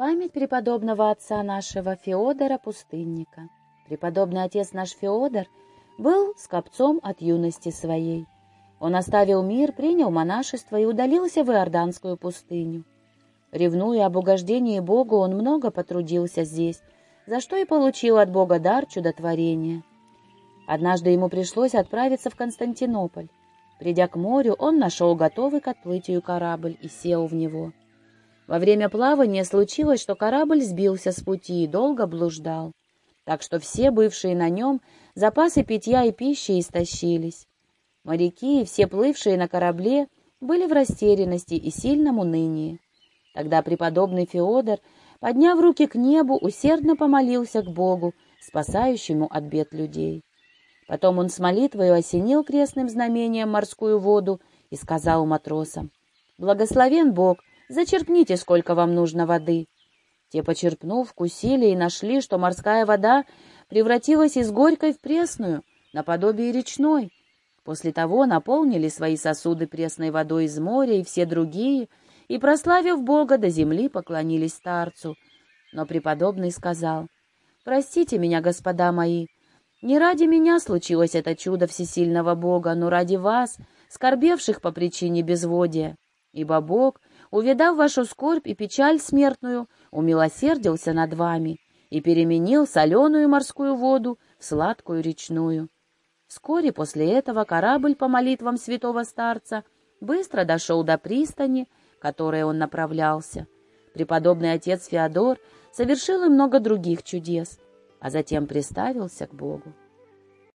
Память преподобного отца нашего Феодора Пустынника. Преподобный отец наш Феодор был скопцом от юности своей. Он оставил мир, принял монашество и удалился в Иорданскую пустыню. Ревнуя об угождении Богу, он много потрудился здесь, за что и получил от Бога дар чудотворения. Однажды ему пришлось отправиться в Константинополь. Придя к морю, он нашел готовый к отплытию корабль и сел в него. Во время плавания случилось, что корабль сбился с пути и долго блуждал, так что все бывшие на нем запасы питья и пищи истощились. Моряки и все плывшие на корабле были в растерянности и сильном унынии. Тогда преподобный Феодор, подняв руки к небу, усердно помолился к Богу, спасающему от бед людей. Потом он с молитвой осенил крестным знамением морскую воду и сказал матросам, «Благословен Бог, зачерпните, сколько вам нужно воды». Те, почерпнув, вкусили и нашли, что морская вода превратилась из горькой в пресную, наподобие речной. После того наполнили свои сосуды пресной водой из моря и все другие, и, прославив Бога, до земли поклонились старцу. Но преподобный сказал, «Простите меня, господа мои, не ради меня случилось это чудо всесильного Бога, но ради вас, скорбевших по причине безводия. Ибо Бог, увидав вашу скорбь и печаль смертную, умилосердился над вами и переменил соленую морскую воду в сладкую речную. Вскоре после этого корабль по молитвам святого старца быстро дошел до пристани, к которой он направлялся. Преподобный отец Феодор совершил и много других чудес — а затем приставился к Богу.